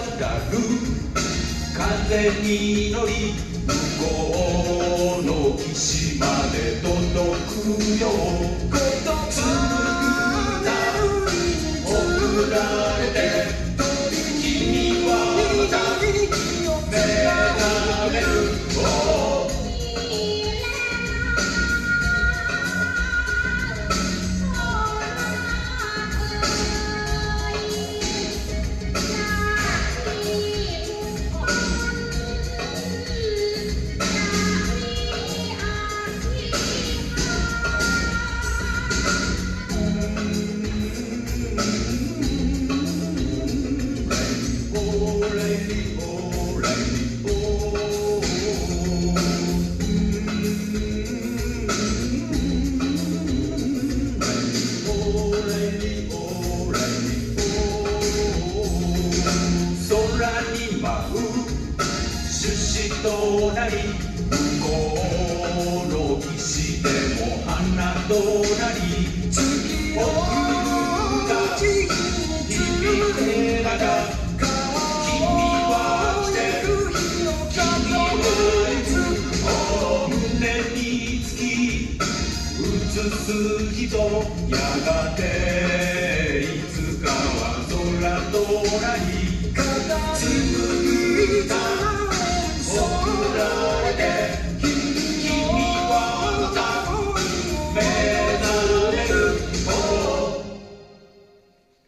る風に乗り向こうの岸まで届くよ。孤独り向こうの岸でも花となり月をが響けながら君は来て君はいつお胸につき映す人やがていつかは空となり